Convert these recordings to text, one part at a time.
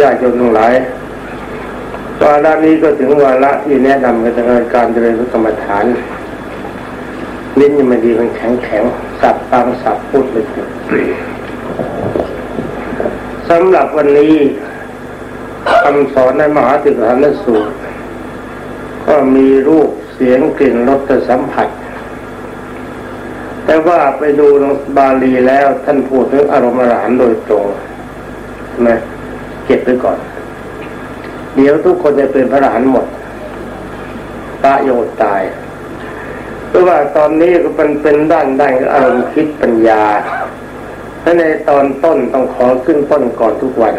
ญาติโยมทั้งหลายวาระนี้ก็ถึงวาระที่แนะนำกันในการเจริญกรรมฐานลิ้นยังไม่ดีมันแข็งแข็งสับบางสับพูดไม่ถูกสำหรับวันนี้คำสอนในมหาติฐานสูตร ก็มีรูปเสียงกลิ่นรสสัมผัส แต่ว่าไปดูในบาลีแล้วท่านพูดถึงอารมณ์อรหันโดยตรงนะ เก็บไปก่อน เดี๋ยวทุกคนจะเป็นพระอรหันต์หมดตาโยตายเพราะว่าตอนนี้ก็เป็นเป็นด้านด้านอารมณ์คิดปัญญาถ้าในตอนต้นต้องขอขึ้นต้นก่อนทุกวัน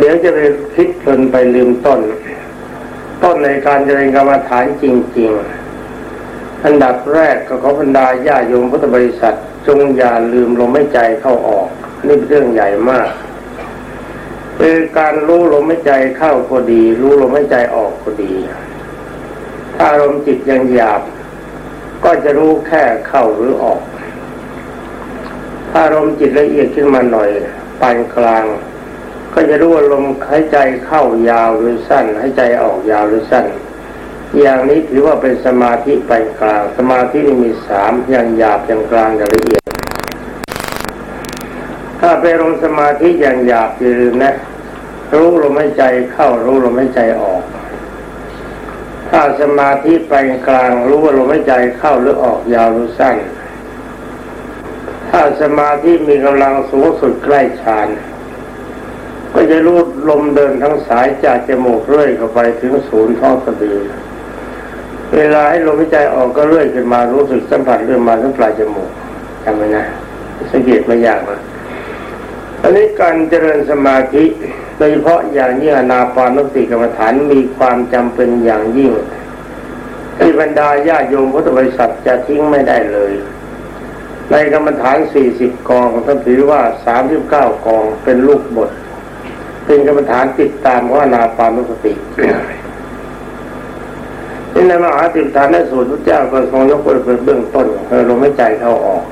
เดี๋ยวจะไปคิดเพลินไปลืมต้น ต้นในการเจริญกรรมฐานจริง ๆ อันดับแรกก็ขอบรรดาญาโยมพุทธบริษัท จงอย่าลืมลมไม่ใจเข้าออก นี่เป็นเรื่องใหญ่มากคือการรู้ลมไม่ใจเข้าก็ดี รู้ลมไม่ใจออกก็ดี ถ้าอารมณ์จิตยังหยาบ ก็จะรู้แค่เข้าหรือออก ถ้าอารมณ์จิตละเอียดขึ้นมาหน่อยปานกลาง ก็จะรู้ว่าลมหายใจเข้ายาวหรือสั้นหายใจออกยาวหรือสั้น อย่างนี้ถือว่าเป็นสมาธิปานกลาง สมาธิมีสามอย่างหยาบอย่างกลางอย่างละเอียด ไปลงสมาธิอย่างหยาบอย่าลืมนะ รู้ลมหายใจเข้ารู้ลมหายใจออก ถ้าสมาธิไปกลางรู้ว่าลมหายใจเข้าหรือออกยาวหรือสั้น ถ้าสมาธิมีกำลังสูงสุดใกล้ฌานก็จะรู้ลมเดินทั้งสายจากจมูกเรื่อยเข้าไปถึงศูนย์ท้องสะดือเวลาให้ลมหายใจออกก็เรื่อยขึ้นมารู้สึกสัมผัสเรื่อยมาถึงปลายจมูกจำไว้นะสังเกตไม่ยากนะ อันนี้การเจริญสมาธิโดยเฉพาะอย่างยิ่งอนาปานุสติกรรมฐานมีความจำเป็นอย่างยิ่ง ที่บรรดาญาโยมพุทธบริษัทจะทิ้งไม่ได้เลย ในกรรมฐานสี่สิบกองท่านถือว่าสามสิบเก้ากองเป็นลูกบท เป็นกรรมฐานติดตามว่านาปานุสตินี่ในมหาติฐานในสูตรพระเจ้าก็ทรงยกไว้เป็นเบื้องต้นคือลมหายใจเข้าออก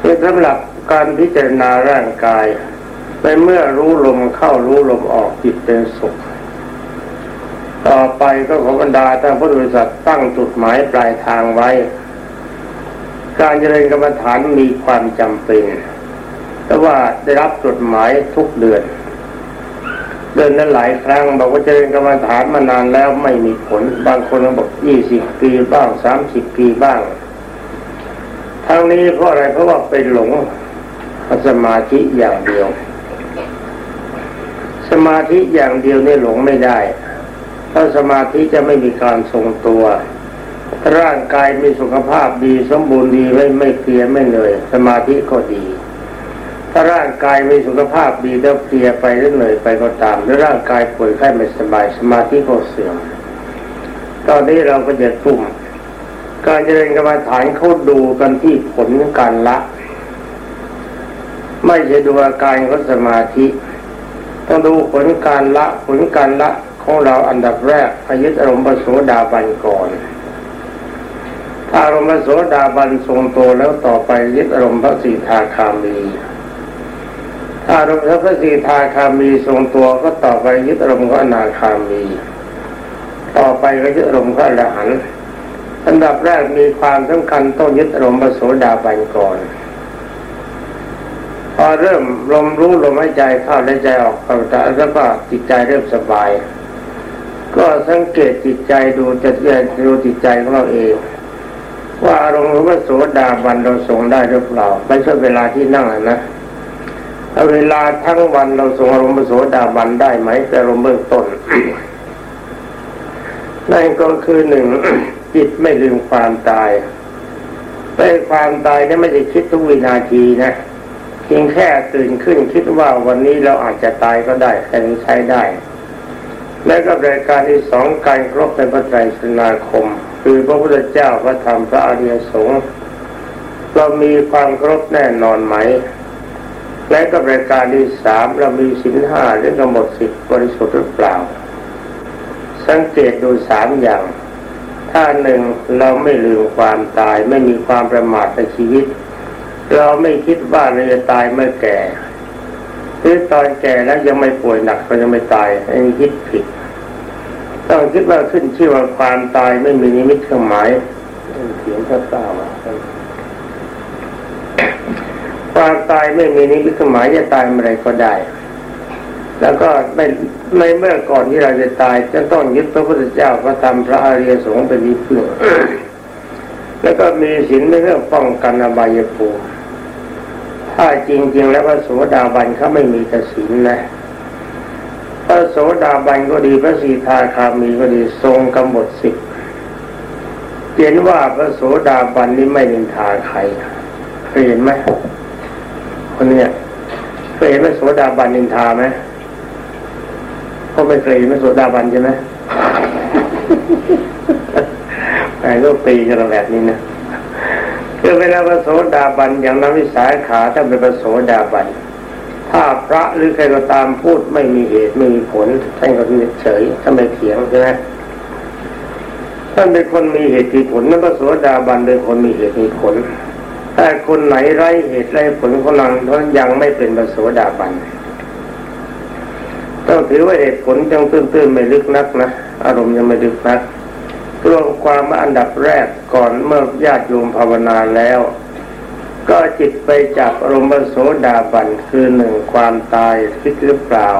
เป็นสำหรับ การพิจารณาร่างกายในเมื่อรู้ลมเข้ารู้ลมออกจิตเป็นสุข ต่อไปก็ขอบรรดาท่านพุทธบริษัทตั้งจุดหมายปลายทางไว้ การเจริญกรรมฐานมีความจำเป็น แต่ว่าได้รับจดหมายทุกเดือน เดือนนั้นหลายครั้งบอกว่าเจริญกรรมฐานมานานแล้วไม่มีผล บางคนบอกยี่สิบปีบ้างสามสิบปีบ้างทั้งนี้เพราะอะไรเพราะว่าเป็นหลง สมาธิอย่างเดียว สมาธิอย่างเดียวเนี่ยหลงไม่ได้ถ้าสมาธิจะไม่มีการทรงตัวร่างกายมีสุขภาพดีสมบูรณ์ดีไม่ไม่เพลียไม่เหนื่อยสมาธิก็ดี ถ้าร่างกายมีสุขภาพดีแล้วเพลียไปหรือเหนื่อยไปก็ตามหรือร่างกายป่วยไข้ไม่สบายสมาธิก็เสื่อมตอนนี้เราก็จะทุ่มการเจริญกรรมฐานเขาดูกันที่ผลการละ ไม่ใช่ดูอาการของสมาธิ ต้องดูผลการละผลการละของเราอันดับแรกพยึดอารมณ์ปโสดาบันก่อน ถ้าอารมณ์ปโสดาบันทรงตัวแล้วต่อไปยึดอารมณ์พระสีทาคามีถ้าอารมณ์พระสีทาคามีทรงตัวก็ต่อไปยึดอารมณ์พระนาคามี ต่อไปก็ยึดอารมณ์พระอรหันต์อันดับแรกมีความสำคัญต้องยึดอารมณ์ปโสดาบันก่อน พอเริ่มลมรู้ลมหายใจเข้าและใจออกเข้าแล้วก็จิตใจเริ่มสบาย ก็สังเกตจิตใจดูจะดูจิตใจของเราเอง ว่าอารมณ์ของพระโสดาบันเราส่งได้หรือเปล่าไม่ใช่เวลาที่นั่งนะถ้าเวลาทั้งวันเราส่งอารมณ์พระโสดาบันได้ไหมแต่อารมณ์เบื้องต้นนั่นก็คือหนึ่งจิตไม่ลืมความตายไม่ความตายนี่ไม่ได้คิดทุกวินาทีนะ เพียงแค่ตื่นขึ้นคิดว่าวันนี้เราอาจจะตายก็ได้แต่ใช้ได้ และก็รายการที่สองการครบในพระไตรสนาคม คือพระพุทธเจ้าพระธรรมพระอริยสงฆ์เรามีความครบแน่นอนไหม และก็รายการที่สามเรามีสินห้าหรือกำหนดสิทธิบริสุทธิ์หรือเปล่า สังเกตดูสามอย่างถ้าหนึ่งเราไม่ลืมความตายไม่มีความประมาทในชีวิต เราไม่คิดว่าเราจะตายเมื่อแก่หรือตอนแก่แล้วยังไม่ป่วยหนักก็ยังไม่ตายอันนี้คิดผิดต้องคิดว่าขึ้นชื่อว่าความตายไม่มีนิมิตเครื่องหมายเสียงพระเจ้าความตายไม่มีนิมิตเครื่องหมายจะตายเมื่อไรก็ได้ แล้วก็ในในเมื่อก่อนที่เราจะตายจะต้องยึดพระพุทธเจ้าพระธรรมพระอริยสงฆ์เป็นที่พึ่งแล้วก็มีศีลในเรื่องป้องกันอบายภูมิ ถ้าจริง ๆ แล้วพระโสดาบันเขาไม่มีกสินนะพระโสดาบันก็ดีพระสีทาคามีก็ดีทรงกำหนดสิบเห็นว่าพระโสดาบันนี้ไม่นินทาใครเคยเห็นไหมคนเนี้ยเคยเห็นพระโสดาบันนินทาไหมเขาไม่เคยเห็นพระโสดาบันใช่ไหมแต่ก็ปีกันแบบนี้นะ คือเวลาพระโสดาบันอย่างนักวิสาขาถ้าเป็นพระโสดาบันถ้าพระหรือใครก็ตามพูดไม่มีเหตุไม่มีผลท่านก็เฉยท่านไม่เถียงใช่ไหมท่านเป็นคนมีเหตุมีผลนั่นพระโสดาบันเป็นคนมีเหตุมีผลแต่คนไหนไร้เหตุไร้ผลคนนั้นท่านยังไม่เป็นพระโสดาบันต้องถือว่าเหตุผลยังตื้นๆไม่ลึกนักนะอารมณ์ยังไม่ลึกนัก รวมความว่าอันดับแรกก่อนเมื่อญาติโยมภาวนาแล้ว ก็จิตไปจับอารมณ์โสดาบันคือหนึ่งความตายคิดหรือเปล่า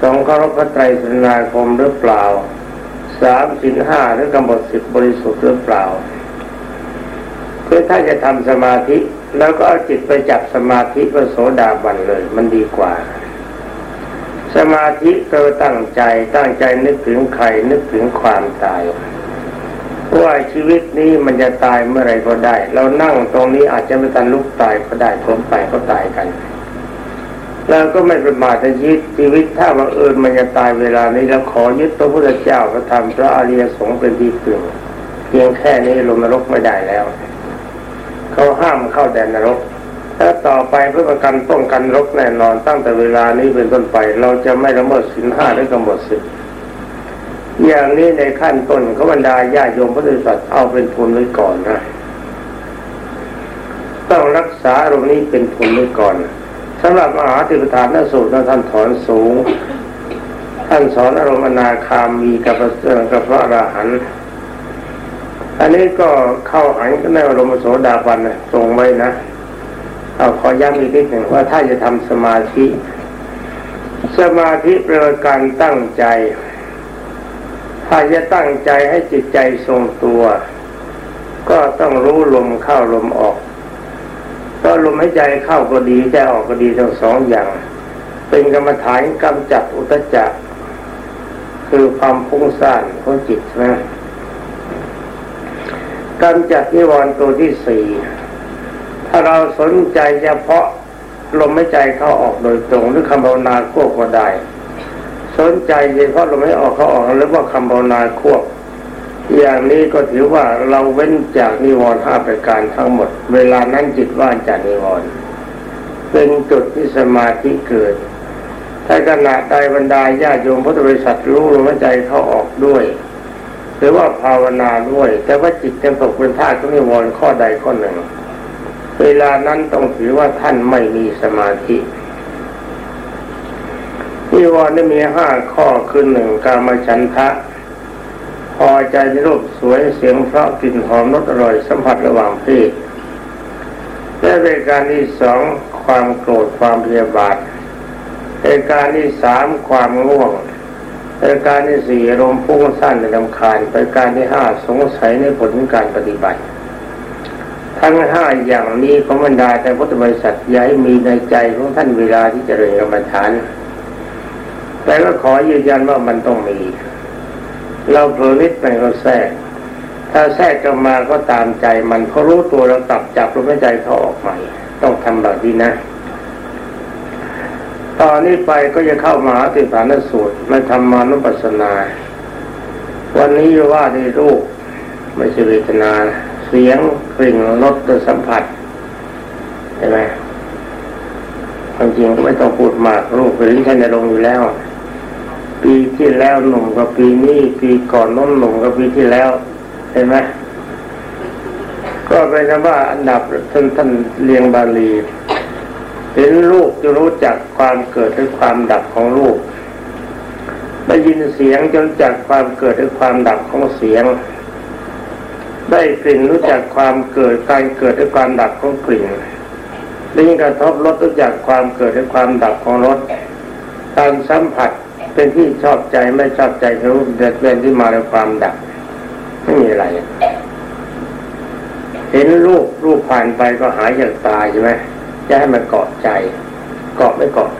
สองเคารพพระไตรสนาคมหรือเปล่าสามสินห้าหรือกำหนดสิบบริสุทธิ์หรือเปล่าคือถ้าจะทำสมาธิ แล้วก็เอาจิตไปจับสมาธิพระโสดาบันเลย มันดีกว่า สมาธิก็ตั้งใจตั้งใจนึกถึงใครนึกถึงความตาย ว่าชีวิตนี้มันจะตายเมื่อไรก็ได้ เรานั่งตรงนี้อาจจะไม่ทันลุกตายก็ได้ผมไปก็ตายกันเราก็ไม่ประมาทในชีวิตชีวิตถ้าบังเอิญมันจะตายเวลานี้เราขอยึดพระพุทธเจ้าพระธรรมพระอริยสงฆ์เป็นที่พึ่งเพียงแค่นี้ลงนรกไม่ได้แล้ว เขาห้ามเข้าแดนนรกถ้าต่อไปเพื่อประกันป้องกันรกแน่นอนตั้งแต่เวลานี้เป็นต้นไป เราจะไม่ละเมิดสินห้าหรือกำหนดสิทธิ อย่างนี้ในขั้นต้นเขาบรรดาญาโยมพระฤาษีเอาเป็นทุนไว้ก่อนนะต้องรักษาตรงนี้เป็นทุนไว้ก่อนสำหรับมหาธิปฐานนสูตรท่านถอนสูง ท่านสอนอารมณ์นาคามีกับพระกับพระอรหันต์อันนี้ก็เข้าหันก็ในอารมณ์โสดาบันนะตรงไว้นะเอาขอย้ำอีกนิดหนึ่งว่าถ้าจะทำสมาธิ สมาธิเป็นการตั้งใจ ถ้าจะตั้งใจให้จิตใจทรงตัว ก็ต้องรู้ลมเข้าลมออกก็ลมให้ใจเข้าก็ดีใจออกก็ดีทั้งสองอย่าง เป็นกรรมฐานกำจัดอุตจักคือความพุ่งซ่านของจิตนะกำจัดนิวรณ์ตัวที่สี่ถ้าเราสนใจเฉพาะลมหายใจเข้าออกโดยตรงหรือคำภาวนาควบก็ได้ สนใจเฉพาะลมไม่ออกเขาออกหรือว่าคำภาวนาควบ อย่างนี้ก็ถือว่าเราเว้นจากนิวรณ์ห้าประการทั้งหมด เวลานั้นจิตว่างจากนิวรณ์เป็นจุดที่สมาธิเกิด ถ้าขณะใดบรรดาญาโยมพุทธบริษัทรู้ลมหายใจเขาออกด้วยหรือว่าภาวนาด้วย แต่ว่าจิตยังตกเป็นท่าของนิวรณ์ข้อใดข้อหนึ่ง เวลานั้นต้องถือว่าท่านไม่มีสมาธิ นิวรณ์ได้มีห้าข้อคือหนึ่งการมาฉันทะ พอใจในรูปสวยเสียงเพราะกลิ่นหอมรสอร่อยสัมผัสระหว่างเพศและเป็นการที่สองความโกรธความเพียบาทเป็นการที่สามความง่วงเป็นการที่สี่ลมพุ่งสั้นในลำคาญเป็นการที่ห้าสงสัยในผลของการปฏิบัติ ทั้งห้าอย่างนี้ของบรรดาแต่พุทธบริษัทย้ายมีในใจของท่านเวลาที่จะเรียนกรรมฐาน แต่ก็ขอยืนยันว่ามันต้องมี เราเผลอนิดไปก็แทรก ถ้าแทรกกันมาก็ตามใจมันเขารู้ตัวเราตับจับลมหายใจเขาออกใหม่ ต้องทำแบบนี้นะ ตอนนี้ไปก็จะเข้ามาติฐานสูตรมาทำมานุปัสสนา วันนี้ว่าในรูปไม่ใช่เวทนาเสียงกลิ่นรสสัมผัสใช่ไหมความจริงก็ไม่ต้องพูดมากรูปเป็นท่านในลงอยู่แล้ว ปีที่แล้วหนุ่มกับปีนี้ปีก่อนน้นหนุ่มกับปีที่แล้วเห็นไหมก็เป็นว่าอันดับท่านท่านเรียงบาลีเห็นรูปจะรู้จักความเกิดและความดับของรูปได้ยินเสียงจนจักความเกิดและความดับของเสียง ได้กลิ่นรู้จักความเกิดการเกิดและความดับของกลิ่นลิ้นกระทบรสรู้จักความเกิดและความดับของรสการสัมผัส เป็นที่ชอบใจไม่ชอบใจรู้เดือดเป็นที่มาในความดับไม่มีอะไร เห็นรูปรูปผ่านไปก็หายจากตาใช่ไหมจะให้มันเกาะใจ เกาะไม่เกาะ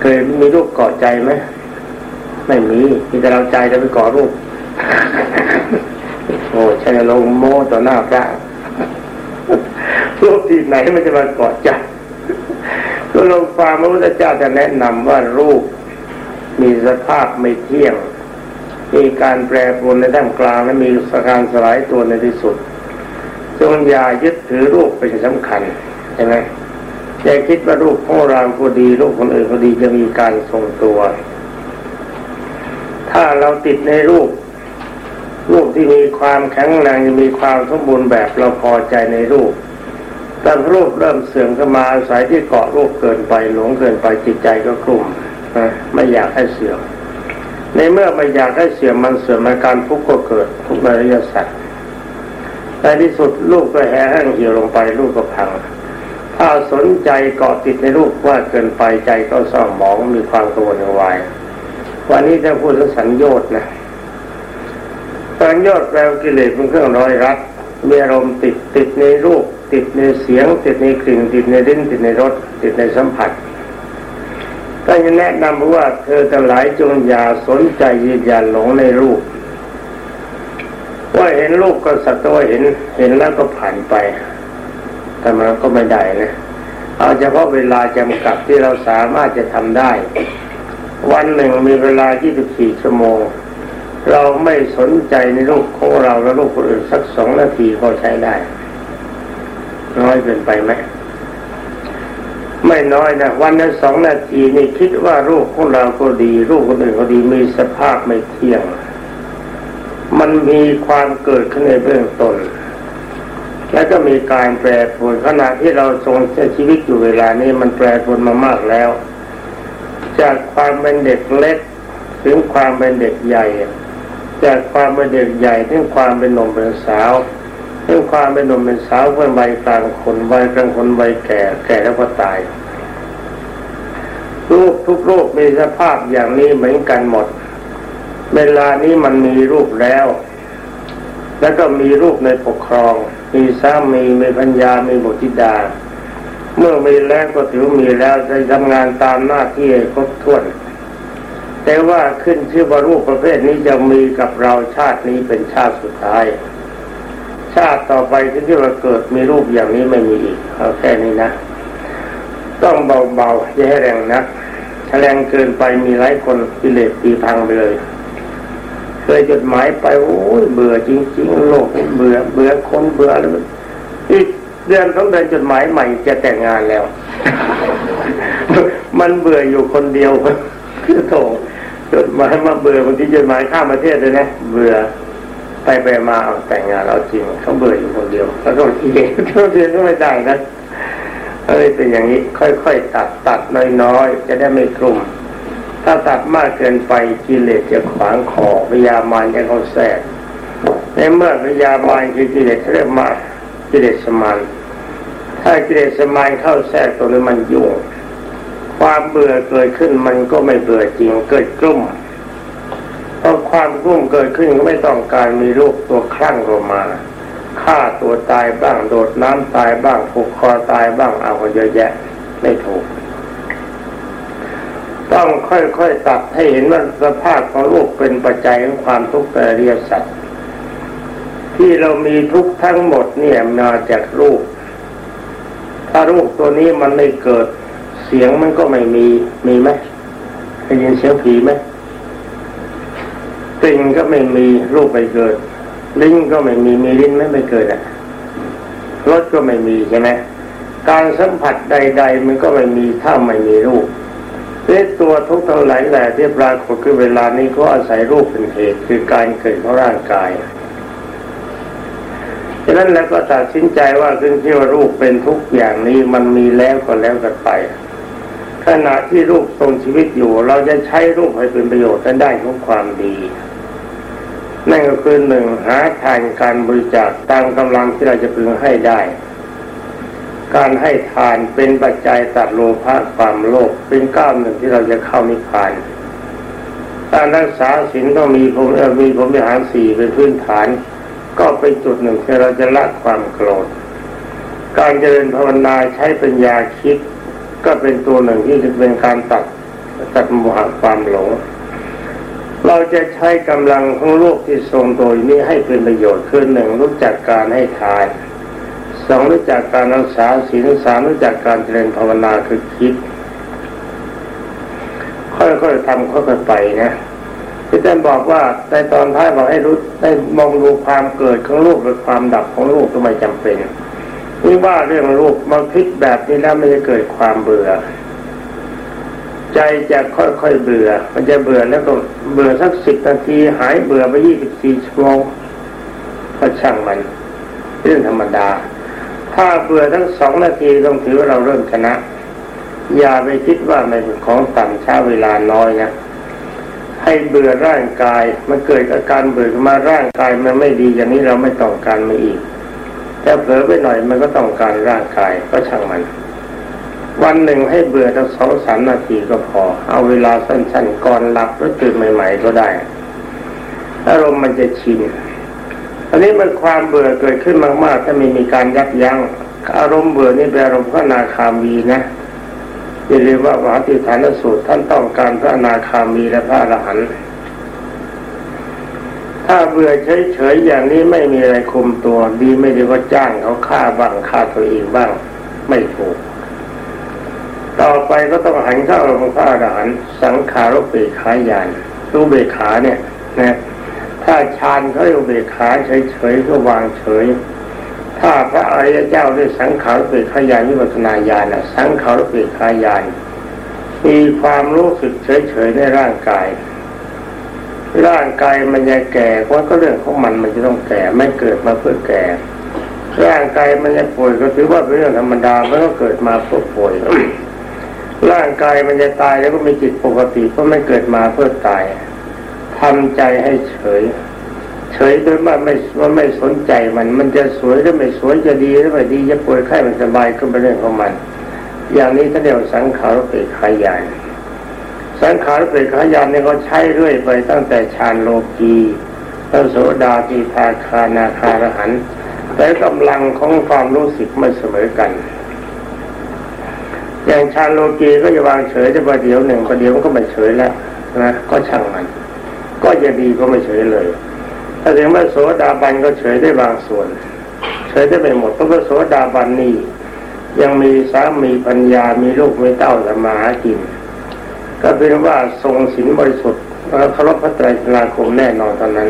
เคยมีรูปเกาะใจไหมไม่มีมีแต่เราใจจะไปเกาะรูป โอ้ใช่ลงโมต่อหน้าพระรูปที่ไหนมันจะมาเกาะใจ ก็ลงฟังพระพุทธเจ้าจะแนะนำว่ารูปมีสภาพไม่เที่ยง มีการแปรปรวนในด้านกลางและมีสการสลายตัวในที่สุด จงอย่ายึดถือรูปเป็นสำคัญใช่ไหมอย่าคิดว่ารูปของเราก็ดีรูปคนอื่นก็ดีจะมีการทรงตัว ถ้าเราติดในรูป รูปที่มีความแข็งแรงมีความสมบูรณ์แบบเราพอใจในรูป แต่รูปเริ่มเสื่อมขึ้นมาอาศัยที่เกาะรูปเกินไปหลงเกินไปจิตใจก็กลุ่มไม่อยากให้เสื่อม ในเมื่อไม่อยากให้เสื่อมมันเสื่อมอาการทุกข์ก็เกิดทุกข์ในริยสัตว์ในที่สุดลูกก็แห้งเหี่ยวลงไปลูกก็พัง ถ้าสนใจเกาะติดในรูปว่าเกินไปใจก็เศร้าหมองมีความกังวลวาย วันนี้จะพูดถึงสัญญาณนะสัญญาณแปลกิเลสเป็นเครื่องร้อยรัดมีอารมณ์ติดติดในรูป ติดในเสียง ติดในกลิ่นติดในดิ้นติดในรสติดในสัมผัสก็จะแนะนำว่าเธอทั้งหลายจงอย่าสนใจยืนยันหลงในรูป ว่าเห็นรูปก็สักตัวเห็นเห็นแล้วก็ผ่านไป แต่มันก็ไม่ได้นะเอาเฉพาะเวลาจำกัดที่เราสามารถจะทำได้ วันหนึ่งมีเวลา 24 ชั่วโมง เราไม่สนใจในรูปของเราและรูปคนอื่นสักสองนาทีก็ใช้ได้ น้อยเกินไปไหมไม่น้อยนะวันนั้นสองนาทีนี่คิดว่ารูปของเราก็ดีรูปคนอื่นก็ดีมีสภาพไม่เที่ยง มันมีความเกิดขึ้นในเบื้องต้นแล้วก็มีการแปรปรวนขณะที่เราทรงใช้ชีวิตอยู่เวลานี้มันแปรปรวนมามากแล้ว จากความเป็นเด็กเล็ก ถึงความเป็นเด็กใหญ่ จากความเป็นเด็กใหญ่ถึงความเป็นหนุ่มเป็นสาว ถึงความเป็นหนุ่มเป็นสาวเป็นวัยกลางคนวัยกลางคนวัยแก่ แก่แล้วก็ตายรูปทุกรูปมีสภาพอย่างนี้เหมือนกันหมด เวลานี้มันมีรูปแล้ว แล้วก็มีรูปในปกครอง มีสามีมีปัญญามีบุตรธิดา เมื่อมีแล้วก็ถือมีแล้วจะทำงานตามหน้าที่ครบถ้วน แต่ว่าขึ้นชื่อว่ารูปประเภทนี้จะมีกับเราชาตินี้เป็นชาติสุดท้าย ชาติต่อไปที่ที่เราเกิดมีรูปอย่างนี้ไม่มีอีกเอาแค่นี้นะ ต้องเบาๆอย่าให้แรงนักถ้าแรงเกินไปมีหลายคนกิเลสตีพังไปเลยเคยจดหมายไปโอ้ยเบื่อจริงๆโลกเบื่อเบื่อคนเบื่อแล้วอีกเดือนต้องเดินจดหมายใหม่จะแต่งงานแล้ว มันเบื่ออยู่คนเดียวคือโถจดหมายมาเบื่อบางทีจดหมายข้ามประเทศเลยนะเบื่อ ไปไปมาเอาแต่งงานเอาจริงเขาเบื่ออยู่คนเดียวแล้วก็ทีเดียวเทียนก็ไม่ได้นะเอ้ยเป็นอย่างนี้ค่อยๆตัดตัดน้อยๆจะได้ไม่กลุ่ม ถ้าตัดมากเกินไปกิเลสจะขวางคอพยามารจะเขาแทรกในเมื่อพยามารคือกิเลสเรียกมากิเลสสมานถ้ากิเลสสมานเข้าแทรกตรงนี้มันยุ่งความเบื่อเกิดขึ้นมันก็ไม่เบื่อจริงเกิดกลุ่ม พอความกลุ่มเกิดขึ้นก็ไม่ต้องการมีลูกตัวคลั่งลงมาฆ่าตัวตายบ้างโดดน้ำตายบ้างผูกคอตายบ้างเอาเยอะแยะไม่ถูก ต้องค่อยๆตัดให้เห็นว่าสภาพของลูกเป็นปัจจัยของความทุกข์แต่เรียสัตว์ที่เรามีทุกทั้งหมดเนี่ยมาจากรูปถ้ารูปตัวนี้มันไม่เกิดเสียงมันก็ไม่มีมีไหมได้ยินเสียงผีไหม กลิ่นก็ไม่มีรูปไปเกิด ลิ้นก็ไม่มีมีลิ้นไม่ไม่เกิดอะรสก็ไม่มีใช่ไหมการสัมผัสใด ๆ มันก็ไม่มีถ้าไม่มีรูปเรื่องตัวทุกทั้งหลายแหละที่ปรากฏคือเวลานี้ก็อาศัยรูปเป็นเหตุคือการเกิดของร่างกายฉะนั้นแล้วก็ตัดสินใจว่าขึ้นที่ว่ารูปเป็นทุกอย่างนี้มันมีแล้วก็แล้วกันไป ขณะที่รูปทรงชีวิตอยู่ เราจะใช้รูปให้เป็นประโยชน์ได้ของความดีนั่นก็คือหนึ่งหาทานการบริจาคตามกำลังที่เราจะพึงให้ได้ การให้ทานเป็นปัจจัยตัดโลภะความโลภเป็นก้าวหนึ่งที่เราจะเข้านิพพานการรักษาศีลต้องมีผมมีผมวิหารสี่เป็นพื้นฐาน ก็เป็นจุดหนึ่งที่เราจะละความโกรธ การเจริญภาวนาใช้ปัญญาคิด ก็เป็นตัวหนึ่งที่จะเป็นการตัดตัดโมหะความหลง เราจะใช้กำลังของโลกที่ทรงโดยนี้ให้เป็นประโยชน์คือหนึ่งรู้จักการให้ทานสองรู้จักการรักษาศีลสามรู้จักการเจริญภาวนาคือคิด ค่อยๆทำค่อยๆไปนะที่ท่านบอกว่าในตอนท้ายบอกให้รู้ได้มองดูความเกิดของลูกหรือความดับของลูกก็ไม่จำเป็น นี่ว่าเรื่องลูกมาคิดแบบนี้แล้วไม่จะเกิดความเบื่อ ใจจะค่อยๆเบื่อ มันจะเบื่อแล้วก็เบื่อสักสิบนาทีหายเบื่อไปยี่สิบสี่ชั่วโมงก็ช่างมันเรื่องธรรมดา ถ้าเบื่อทั้งสองนาทีต้องถือว่าเราเริ่มชนะ อย่าไปคิดว่ามันเป็นของต่ำช้าเวลาน้อยนะให้เบื่อร่างกาย มันเกิดอาการเบื่อมาร่างกายมันไม่ดีอย่างนี้เราไม่ต้องการมาอีก แต่เผลอไปหน่อยมันก็ต้องการร่างกายก็ช่างมัน วันหนึ่งให้เบื่อทั้งสองสามนาทีก็พอ เอาเวลาสั้นๆก่อนหลับหรือตื่นใหม่ ๆ ก็ได้อารมณ์มันจะชินอันนี้มันความเบื่อเกิดขึ้นมากๆถ้าไม่มีการยับยัง้งอารมณ์เบื่อนี่เป็นอารมณ์พระนาคามีนะอย่าลืมว่ามหาติฐานสูตรท่านต้องการพระนาคามีและพระอรหันต์ ถ้าเบื่อเฉยๆอย่างนี้ไม่มีอะไรคุมตัว ดีไม่ดีก็จ้างเขาฆ่าบ้างฆ่าตัวเองบ้าง ไม่ถูก ต่อไปก็ต้องหันเข้าองพระอรหันสังขารุเบขายานรูเบขาเนี่ยนะถ้าฌานเขาเรียกเบขาเฉยๆก็วางเฉย ถ้าพระอริยเจ้าด้วยสังขารเปขายานวิปัสนาญาณสังขารเปขายานมีความรู้สึกเฉยๆในร่างกาย ร่างกายมันจะแก่เพราะก็เรื่องของมันมันจะต้องแก่ไม่เกิดมาเพื่อแก่ร่างกายมันจะป่วยก็ถือว่าเป็นเรื่องธรรมดามันก็เกิดมาเพื่อป่วย ร่างกายมันจะตายแล้วก็มีจิตปกติเพราะไม่เกิดมาเพื่อตายทำใจให้เฉย เฉยโดยว่าไม่ว่าไม่สนใจมัน มันจะสวยหรือไม่สวยจะดีหรือไม่ดีจะป่วยไข้มันสบายก็เป็นเรื่องของมัน อย่างนี้ท่านเรียกสังขารเปรขายาน สังขารเปรขายานเนี่ยเขาใช้เรื่อยไปตั้งแต่ฌานโลกีพระโสดาปีทาคานาคารหันแต่กำลังของความรู้สึกไม่เสมอกัน อย่างฌานโลกีก็จะวางเฉยจะประเดี๋ยวหนึ่งประเดี๋ยวมันก็ไม่เฉยแล้วนะก็ช่างมัน ก็จะดีก็ไม่เฉยเลยถ้าถึงว่าโสดาบันก็เฉยได้บางส่วน เฉยได้ไม่หมดเพราะว่าโสดาบันนี่ยังมีสามีปัญญามีลูกมีเต้าสมาหากิน ก็เป็นว่าทรงศีลบริสุทธิ์และเคารพพระไตรสนาคมแน่นอนตอนนั้น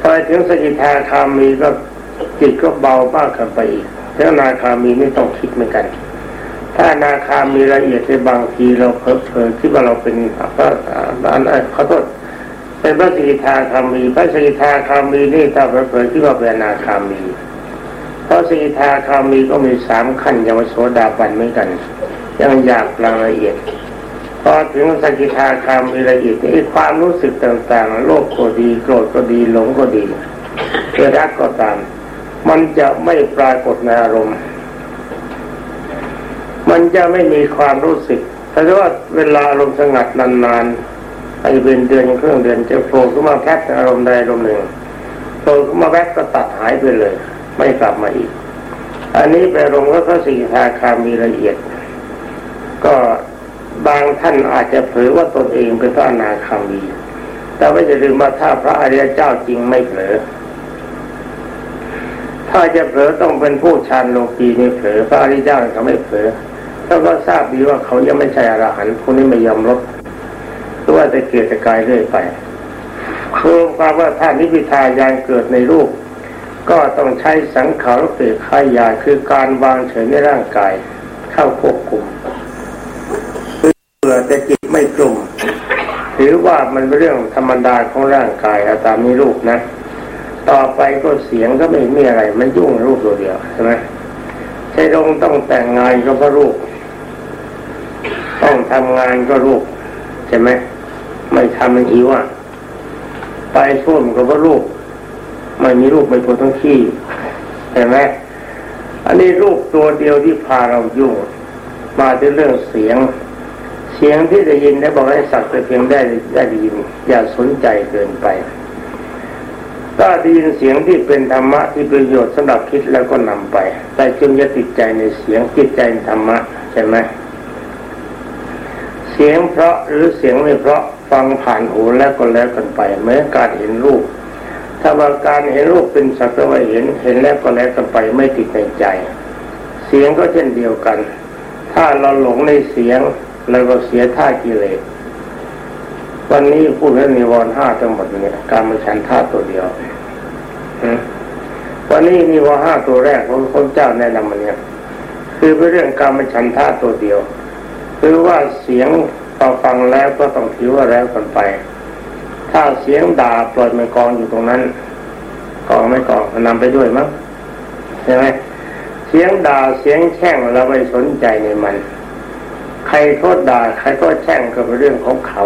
พอถึงสกิทาคามีก็จิตก็เบามากขึ้นไปอีกถ้านาคามีไม่ต้องคิดเหมือนกัน ถ้านาคามีละเอียดในบางทีเราเพ้อเพลินคิดว่าเราเป็นพระอันขอโทษเป็นพระสกิทาคามีพระสกิทาคามีนี่ถ้าเพ้อเพลินคิดว่าเป็นนาคามีเพราะสกิทาคามีก็มีสามขั้นยังโสดาบันเหมือนกันยังอยากรายละเอียด อถึงสกิทาคามีละเอียดไอ้ความรู้สึกต่างๆโลภก็ดีโกรธก็ดีหลงก็ดีเกรักก็ตาม มันจะไม่ปรากฏในอารมณ์ มันจะไม่มีความรู้สึกถ้าว่าเวลาอารมณ์สงัดนานๆอาจจะเป็นเดือนเครื่องเดือนจะโผล่ขึ้นมาแค่อารมณ์ใดอารมณ์หนึ่งโผล่ขึ้นมาแวบก็ตัดหายไปเลย ไม่กลับมาอีก อันนี้เป็นอารมณ์ก็พระสีทาคามีละเอียด ก็ บางท่านอาจจะเผยว่าตนเองเป็นพระอนาคามี แต่ไม่จะลืมว่าถ้าพระอริยเจ้าจริงไม่เผลอ ถ้าจะเผลอต้องเป็นผู้ชานโลกีนี่เผลอพระอริยเจ้าเขาไม่เผลอถ้าก็ทราบดีว่าเขายังไม่ใช่อรหันต์พวกนี้ไม่ยอมลดตัวจะเกิดจะกายเรื่อยไปคือความว่าท่านนิพิทายานเกิดในรูป ก็ต้องใช้สังขารเปรขายานคือการวางเฉยในร่างกายเข้าควบคุม เพื่อแต่จิตไม่กลุ่มถือว่ามันเป็นเรื่องธรรมดาของร่างกายอาตามนี้รูปนะ ต่อไปก็เสียงก็ไม่มีอะไร มันยุ่งรูปตัวเดียวใช่ไหมใช่รงต้องแต่งงานก็เพราะรูป ต้องทำงานก็รูปใช่ไหมไม่ทำมันหิวอะไปช่วมก็เพราะรูปไม่มีรูปไม่พอต้องขี้เห็นไหมอันนี้รูปตัวเดียวที่พาเรายุ่งมาด้วยเรื่องเสียง เสียงที่ได้ยินได้บอกให้สักแต่เพียงได้ได้ยิน อย่าสนใจเกินไป ถ้าได้ยินเสียงที่เป็นธรรมะที่ประโยชน์สำหรับคิดแล้วก็นำไป แต่จึงจะติดใจในเสียงจิตใจในธรรมะใช่ไหมเสียงเพราะหรือเสียงไม่เพราะฟังผ่านหูแล้วก็แล้วกันไปเหมือนการเห็นรูปถ้าว่าการเห็นรูปเป็นสักแต่ว่าเห็นเห็นแล้วก็แล้วกันไปไม่ติดในใจ เสียงก็เช่นเดียวกัน ถ้าเราหลงในเสียง เราก็เสียท่ากิเลสวันนี้พูดเรื่องนิวรณ์ห้าทั้งหมดเนี่ยการมาฉันท่าตัวเดียววันนี้นิวรณ์ห้าตัวแรกของพระเจ้าแนะนำมาเนี่ยคือเป็นเรื่องการมาฉันท่าตัวเดียวคือว่าเสียงพอฟังแล้วก็ต้องถือว่าแล้วกันไป ถ้าเสียงด่าปล่อยมันกองอยู่ตรงนั้นกองไม่กองนำไปด้วยมั้งใช่ไหมเสียงด่าเสียงแช่งเราไม่สนใจในมัน ใครโทษด่าใครก็แช่งก็เป็นเรื่องของเขา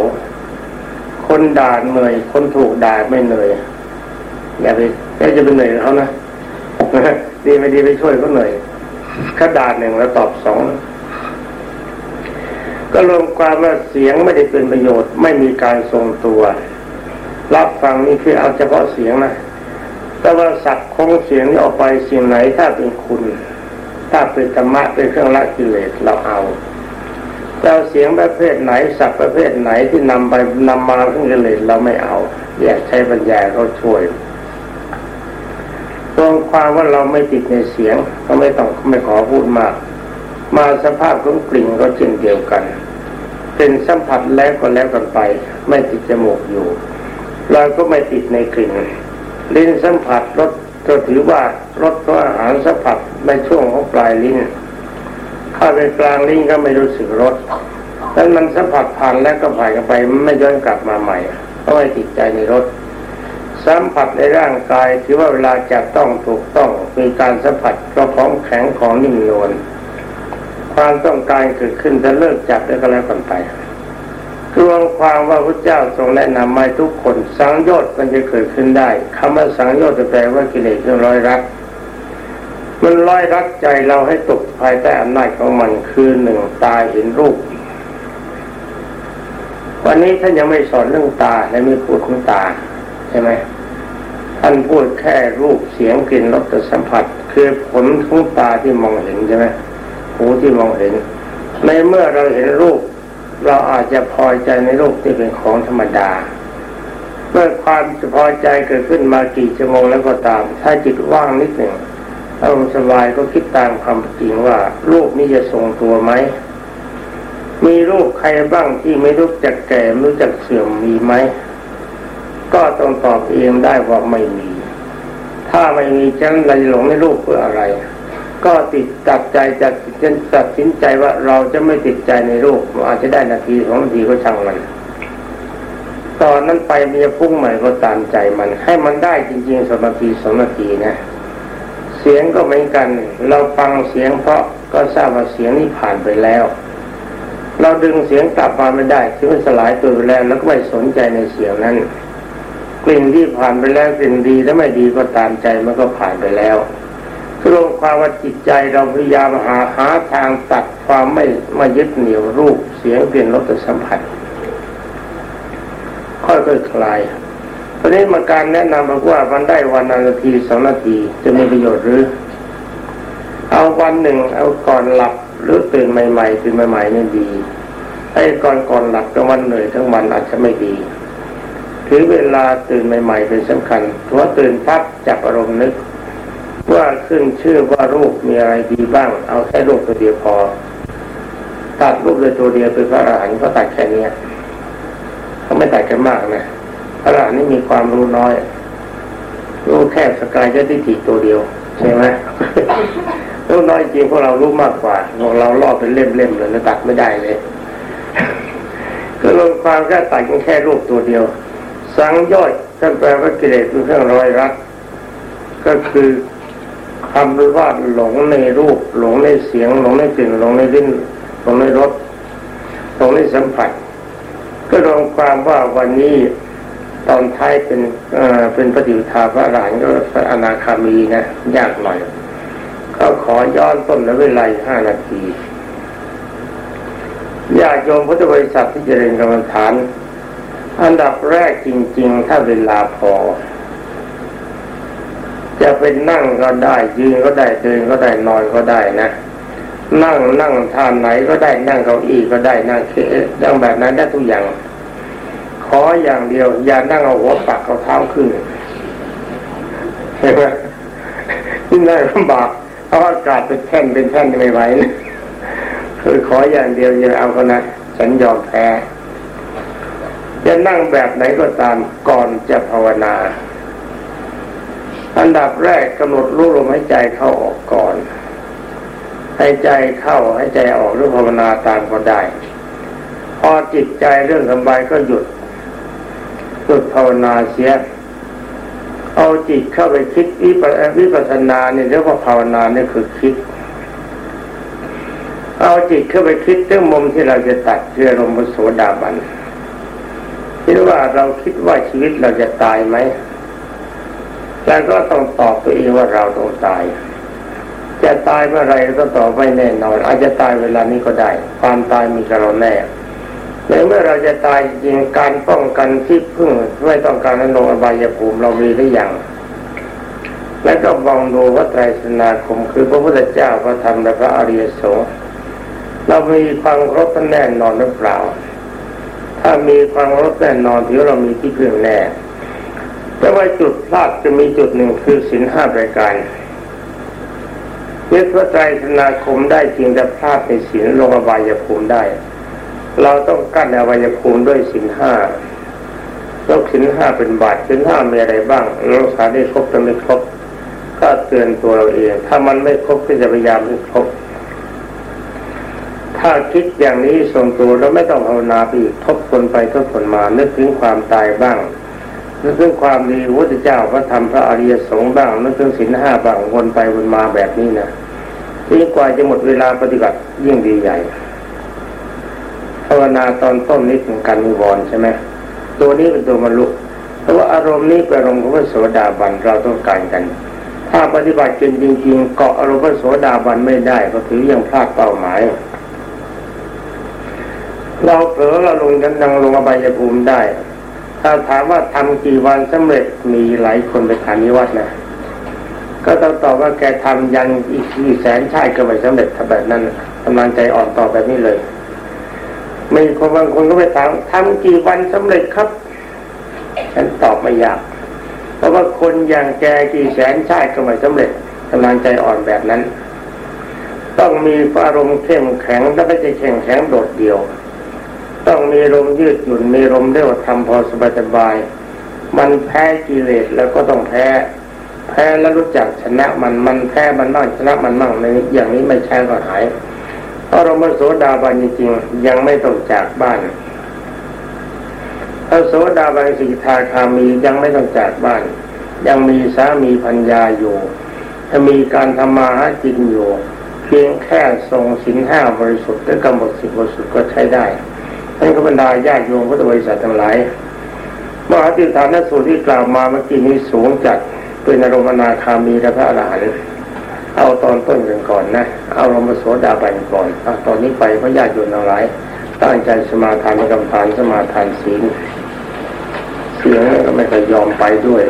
คนด่าเหนื่อยคนถูกด่าไม่เหนื่อยอย่าไปอย่จะเป็นเหนื่อยเขานะดีไม่ดีไปช่วยเขาเหนื่อยเขาด่าหนึ่งแล้วตอบสองก็รวมความว่าเสียงไม่ได้เป็นประโยชน์ไม่มีการทรงตัว รับฟังนี่คือเอาเฉพาะเสียงนะแต่ว่าสักคงเสียงนี้ออกไปเสิ่งไหนถ้าเป็นคุณ ถ้าเป็นธรรมะเป็นเครื่องละกิเลสเราเอา แต่เสียงประเภทไหนสักประเภทไหนที่นำไปนำมาเครื่อเลสเราไม่เอาอยากใช้ปัญญาเขาช่วยตรวมความว่าเราไม่ติดในเสียงก็ไม่ต้องไม่ขอพูดมาก มาสภาพของกลิ่นก็เช่นเดียวกัน เป็นสัมผัสแล้วก็แล้วกันไป ไม่ติดจมูกอยู่ เราก็ไม่ติดในกลิ่นลิ้นสัมผัสรสก็ถือว่ารสก็อาหารสัมผัสในช่วงของปลายลิ้น ถ้าไปกลางลิ้นก็ไม่รู้สึกรสนั้นมันสัมผัสผ่านแล้วก็ผ่านกันไปไม่ย้อนกลับมาใหม่ก็ไม่ติดใจในรสสัมผัสในร่างกายถือว่าเวลาจับต้องถูกต้องมีการสัมผัสก็ของแข็งของนิ่มนวลความต้องการเกิดขึ้นจะเลิกจับแล้วก็แล้วกันไปรวมความว่าพระเจ้าทรงแนะนำมาทุกคนสังโยชน์มันจะเกิดขึ้นได้คำว่าสังโยชน์จะแปลว่ากิเลสที่ร้อยรัก มันร้อยรักใจเราให้ตกภายใต้อำนาจของมันคือหนึ่งตาเห็นรูป วันนี้ท่านยังไม่สอนเรื่องตาและไม่พูดถึงตาใช่ไหมท่านพูดแค่รูปเสียงกลิ่นรสสัมผัส คือผลของตาที่มองเห็นใช่ไหมหูที่มองเห็น ในเมื่อเราเห็นรูป เราอาจจะพอใจในรูปที่เป็นของธรรมดาเมื่อความพอใจเกิดขึ้นมากี่ชั่วโมงแล้วก็ตาม ถ้าจิตว่างนิดหนึ่ง อารมณ์สบายก็คิดตามความจริงว่ารูปนี้จะทรงตัวไหม มีรูปใครบ้างที่ไม่รู้จักแก่ไม่รู้จักเสื่อมมีไหม ก็ต้องตอบเองได้ว่าไม่มี ถ้าไม่มีฉันเลยหลงในรูปเพื่ออะไร ก็ติดตัดใจจะจนตัดสินใจว่าเราจะไม่ติดใจในรูปอาจจะได้นาทีสองนาทีก็ช่างมันตอนนั้นไปมีพุ่งใหม่ก็ตามใจมัน ให้มันได้จริงๆสองนาทีสองนาทีนะ เสียงก็เหมือนกัน เราฟังเสียงเพราะก็ทราบว่าเสียงนี้ผ่านไปแล้ว เราดึงเสียงกลับมาไม่ได้ถึงมันสลายตัวไปแล้วแล้วก็ไม่สนใจในเสียงนั้น กลิ่นที่ผ่านไปแล้วกลิ่นดีและไม่ดีก็ตามใจมันก็ผ่านไปแล้วรวมความว่าจิตใจเราพยายามหาหาทางตัดความไม่ไม่ยึดเหนี่ยวรูปเสียงเปลี่ยนรสสัมผัสค่อยๆคลาย ตอนนี้มาการแนะนำบอกว่ามันได้วันนาทีสองนาทีจะมีประโยชน์หรือ เอาวันหนึ่งเอาก่อนหลับหรือตื่นใหม่ๆตื่นใหม่ๆนี่ดีไอ้ก่อนก่อนหลับกลางวันเหนื่อยทั้งวันอาจจะไม่ดีถือเวลาตื่นใหม่ ๆ เป็นสำคัญเพราะตื่นปั๊บจับอารมณ์นึก ว่าขึ้นชื่อว่ารูปมีอะไรดีบ้าง เอาแค่รูปตัวเดียวพอ ตัดรูปเลยตัวเดียวเป็นพระอรหันต์ก็ตัดแค่นี้เขาไม่ตัดกันมากนะ พระรหันต์นี่มีความรู้น้อย รู้แค่สกายจะทิฏฐิตัวเดียว ใช่ไหมรู้น้อยจริงพวกเรารู้มากกว่า เราล่อเป็นเล่มๆเลยแล้วตัดไม่ได้เลยก็ลงความแค่ตัดกันแค่รูปตัวเดียว สังย่อยท่านแปลว่ากิเลสเป็นเครื่องร้อยรัก ก็คือคำว่าหลงในรูป หลงในเสียง หลงในกลิ่นหลงในลิ้นหลงในรสหลงในสัมผัส ก็รวมความว่าวันนี้ ตอนท้ายเป็นเป็นปฏิปทาพระอรหันก็พระอนาคามีนะยากหน่อยก็ขอย้อนต้นและเวลาห้านาทีญาติโยมพุทธบริษัทที่เจริญกรรมฐาน อันดับแรกจริง ๆ ถ้าเวลาพอ จะเป็นนั่งก็ได้ ยืนก็ได้เดินก็ได้นอนก็ได้นะ นั่งนั่งท่าไหนก็ได้นั่งเก้าอี้ก็ได้นั่งเคนั่งแบบนั้นได้ทุกอย่าง ออย่างเดียว อย่านั่งเอาหัวปักเอาเท้าขึ้นเห็นไหมที่นั่งลำบากเพราะอากาศเป็นแท่นเป็นแท่นไม่ไหวนะคือขออย่างเดียวอย่าเอาคนนะฉันยอมแพ้จะนั่งแบบไหนก็ตามก่อนจะภาวนา อันดับแรกกำหนดรู้ลมหายใจเข้าออกก่อนหายใจเข้าหายใจออกหรือภาวนาตามก็ได้ พอจิตใจเรื่องสบายก็หยุด หยุดภาวนาเสีย เอาจิตเข้าไปคิดวิปัสวิปัสนาเนี่ยเรียกว่าภาวนาเนี่ยคือคิด เอาจิตเข้าไปคิดเรื่องมุมที่เราจะตัดเพื่อลมโสดาบันคิดว่าเราคิดว่าชีวิตเราจะตายไหมแล้วก็ต้องตอบตัวเองว่าเราต้องตาย จะตายเมื่อไรก็ตอบไม่แน่นอน อาจจะตายเวลานี้ก็ได้ ความตายมีกับเราแน่ แต่เมื่อเราจะตายจริงการป้องกันที่พึ่งไม่ต้องการให้ลงอบายภูมิเรามีหรือยังและก็มองดูว่าไตรสนาคมคือพระพุทธเจ้าพระธรรมและพระอริยสงฆ์เรามีความครบแน่นอนหรือเปล่า ถ้ามีความครบแน่นอนถือเรามีที่พึ่งแน่แต่ว่าจุดพลาดจะมีจุดหนึ่งคือสินห้าประการยึดพระไตรสนาคมได้จริงแต่พลาดในสินลงอบายภูมิได้ เราต้องกั้นอวัยภูมิด้วยสินห้าแล้วสินห้าเป็นบาทสินห้ามีอะไรบ้างเราสาได้ครบหรือไม่ครบก็เตือนตัวเราเอง ถ้ามันไม่ครบก็จะพยายามให้ครบ ถ้าคิดอย่างนี้ทรงตัวแล้วไม่ต้องภาวนาไปอีกทบทวนไปทบทวนมานึกถึงความตายบ้างนึกถึงความดีพระเจ้าพระธรรมพระอริยสงฆ์บ้างนึกถึงศีลห้าบ้างวนไปวนมาแบบนี้นะยิ่งกว่าจะหมดเวลาปฏิบัติยิ่งดีใหญ่าวนาตอนต้นนี้ถึงการนิวรณ์ใช่ไหมตัวนี้เป็นตัวมรรลุเพราะว่าอารมณ์นี้เป็นอารมณ์ของพระโสดาบันเราต้องการกัน ถ้าปฏิบัติจริงจริงๆเกาะอารมณ์พระโสดาบันไม่ได้ก็ถือยังพลาดเป้าหมาย เราเผลอเราลงยันดังลงอบายภูมิได้ ถ้าถามว่าทำกี่วันสำเร็จมีหลายคนไปถามนิวัฒนะก็ต้องตอบว่าแกทำยันอีกสี่แสนชาติก็ไม่สำเร็จถ้าแบบนั้นกำลังใจอ่อนต่อแบบนี้เลย มีคนบางคนก็ไปถามทำกี่วันสำเร็จครับ ฉันตอบไม่ยาก เพราะว่าคนอย่างแกกี่แสนชาติก็ไม่สำเร็จกำลังใจอ่อนแบบนั้น ต้องมีอารมณ์เข้มแข็งและไม่ใช่แข็งแข็งโดดเดี่ยว ต้องมีลมยืดหยุ่นมีลมเรียกว่าทำพอสบายๆมันแพ้กิเลสแล้วก็ต้องแพ้ แพ้แล้วรู้จักชนะมันมันแพ้มันบ้างชนะมันบ้างในอย่างนี้ไม่ใช่ก็หาย พราะเรามาโสดาบันจริงๆยังไม่ต้องจากบ้านพระโสดาบันสิกขาคามียังไม่ต้องจากบ้าน ยังมีสามีพัญญาอยู่ถ้ามีการทำมาหากินอยู่ เพียงแค่ทรงสินห้าบริสุทธิ์หรือกำหนดสิบบริสุทธิ์ก็ใช้ได้ท่านก็บรรดาญาติโยมพุทธบริษัททั้งหลายมหาติฐานสูตรที่กล่าวมาเมื่อกี้นี้สูงจัดเป็นอารมณ์นาคามีและพระอรหันต์ เอาตอนต้นกันก่อนนะ เอาลมโสดาบันก่อนอตอนนี้ไปพระญาติโยมทั้งหลายตั้งใจสมาทานกรรมฐานสมาทานศีลเสียงก็ไม่เคยยอมไปด้วย